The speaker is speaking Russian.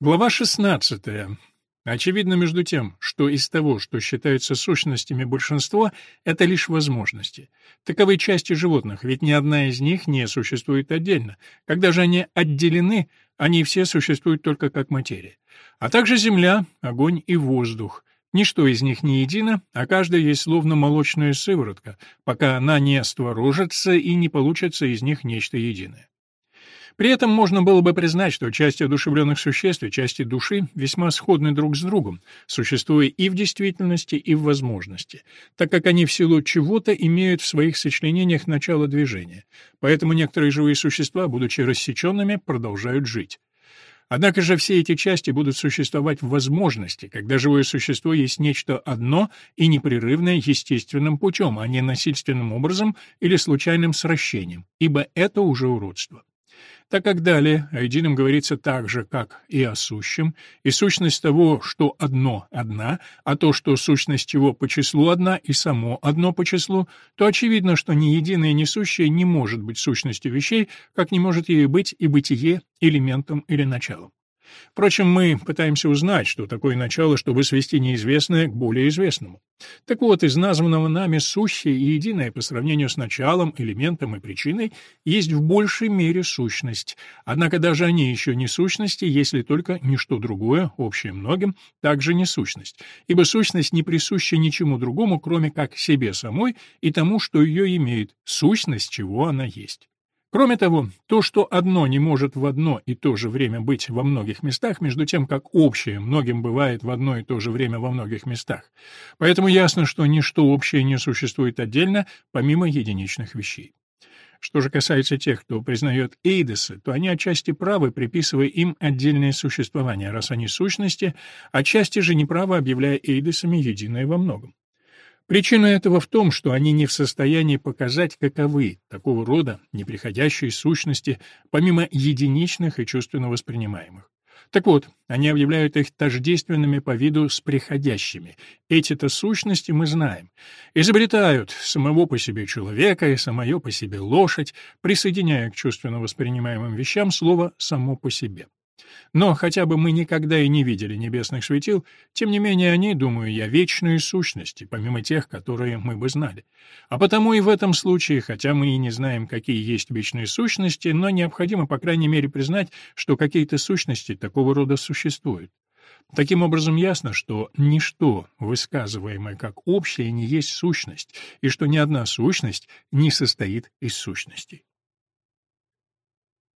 Глава 16. Очевидно между тем, что из того, что считается сущностями большинство, это лишь возможности. Таковы части животных, ведь ни одна из них не существует отдельно. Когда же они отделены, они все существуют только как материя. А также земля, огонь и воздух. Ничто из них не едино, а каждая есть словно молочная сыворотка, пока она не створожится и не получится из них нечто единое. При этом можно было бы признать, что части одушевленных существ и части души весьма сходны друг с другом, существуя и в действительности, и в возможности, так как они в силу чего-то имеют в своих сочленениях начало движения. Поэтому некоторые живые существа, будучи рассеченными, продолжают жить. Однако же все эти части будут существовать в возможности, когда живое существо есть нечто одно и непрерывное естественным путем, а не насильственным образом или случайным сращением, ибо это уже уродство так как далее о едином говорится так же, как и о сущем, и сущность того, что одно одна, а то, что сущность его по числу одна и само одно по числу, то очевидно, что ни единое, ни сущее не может быть сущностью вещей, как не может ею быть и бытие элементом или началом. Впрочем, мы пытаемся узнать, что такое начало, чтобы свести неизвестное к более известному. Так вот, из названного нами сущее и единое по сравнению с началом, элементом и причиной есть в большей мере сущность. Однако даже они еще не сущности, если только ничто другое, общее многим, также не сущность. Ибо сущность не присуща ничему другому, кроме как себе самой и тому, что ее имеет, сущность, чего она есть. Кроме того, то, что одно не может в одно и то же время быть во многих местах, между тем, как общее многим бывает в одно и то же время во многих местах. Поэтому ясно, что ничто общее не существует отдельно, помимо единичных вещей. Что же касается тех, кто признает эйдесы, то они отчасти правы, приписывая им отдельное существование, раз они сущности, отчасти же неправы, объявляя эйдесами единое во многом. Причина этого в том, что они не в состоянии показать, каковы такого рода неприходящие сущности, помимо единичных и чувственно воспринимаемых. Так вот, они объявляют их тождественными по виду с приходящими. Эти-то сущности мы знаем. Изобретают самого по себе человека и самое по себе лошадь, присоединяя к чувственно воспринимаемым вещам слово «само по себе». Но хотя бы мы никогда и не видели небесных светил, тем не менее они, думаю я, вечные сущности, помимо тех, которые мы бы знали. А потому и в этом случае, хотя мы и не знаем, какие есть вечные сущности, но необходимо, по крайней мере, признать, что какие-то сущности такого рода существуют. Таким образом, ясно, что ничто, высказываемое как общее, не есть сущность, и что ни одна сущность не состоит из сущностей.